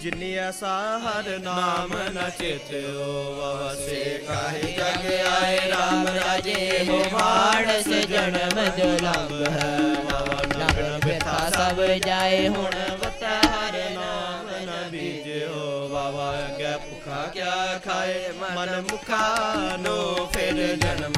ਜਿਨੀ ਅਸਾ ਹਰ ਨਾਮ ਨ ਚੇਤਿਓ ਵਵਸੇ ਕਾਹੇ ਜਗ ਆਏ ਰਾਮ ਰਾਜੇ ਹੋ ਮਾਣਸ ਜਨਮ ਦੁਲੰਭ ਹੈ। ਲਗਨ ਬਿਥਾ ਸਭ ਜਾਏ, ਹੁਣ ਹਰ ਨਾਮ ਨ ਬੀਜਿਓ ਬਾਬਾ ਅਗੇ ਭੁਖਾ ਕਿਆ ਖਾਏ, ਮਨ ਮੁਖਾ ਨੋ ਫਿਰ ਜਨਮ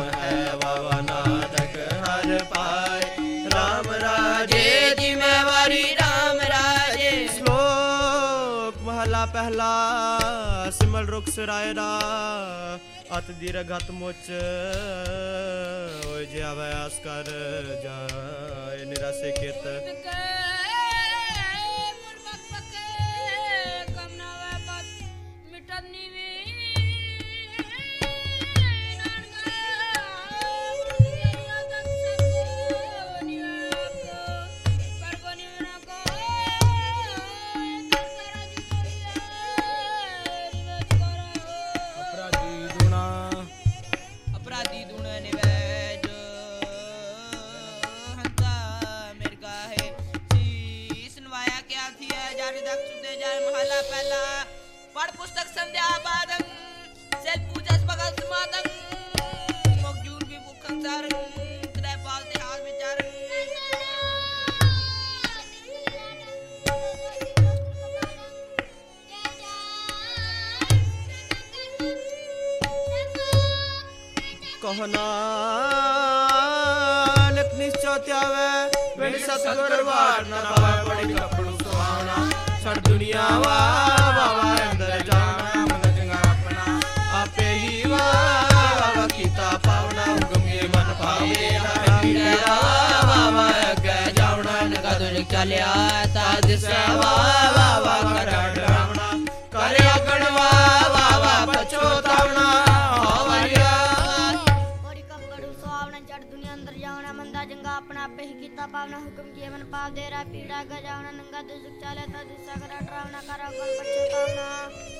ਮਹਲਾ ਪਹਿਲਾ ਸਿਮਲ ਰੁਖ ਸਰਾਏ ਦਾ, ਅਤ ਦੀਰਘ ਹਤ ਮੁਚ ਓਏ ਜੇ ਆਵੇ ਆਸ ਕਰ ਜਾਏ ਨਿਰਾਸੇ ਕਿਤ ਪੱਕੇ ਮੁਰਬਕ ਕਮਨਾ ਵੇ ਬਤ ਮਿਟਨ ਨੀਵੀ आचार्य दक्ष जय महला पहला। पढ़ पुस्तक संध्या बादं सेल पूजा भगत समादं मगजूर भी भूख संसारं त्रै पाल ते हाल विचारं कहना लखनी चौथ्यावे मेरी सतगुरु वार ना पड़े ਦੁਨੀਆ ਵਾ ਵਾਵਾ ਅੰਦਰ ਜਾਣਾ ਮਨ ਚੰਗਾ ਆਪਣਾ, ਆਪੇ ਹੀ ਵਾ ਵਾਵਾ ਕੀਤਾ ਪਾਵਨਾ ਹੁਕਮ ਕੇ ਮਨ ਭਾਵੇ ਤੇਰਾ ਵਾਵਾ ਅੱਗੇ ਜਾਉਣਾ, ਨਗਾ ਤੁਝ ਚਲਿਆ, ਤਾ ਦਿਸੈ ਵਾਵਾ ਕਰ ਦੁਨੀਆ ਅੰਦਰ ਮੰਦਾ ਚੰਗਾ ਆਪਣਾ ਆਪੇ ਹੀ ਕੀਤਾ ਪਾਵਨਾ ਹੁਕਮ ਕੀਏ ਮਨ ਪਾਪ ਦੇ ਰਾ ਪੀੜਾ ਗਾ ਨੰਗਾ ਦੁਸੁਖ ਚਾਲੇ ਤਾ ਦਿਸਾ ਕਰਾ ਡਰਾਵਣਾ ਕਰਾ ਕੋਲ ਪਛਤਾਵਣਾ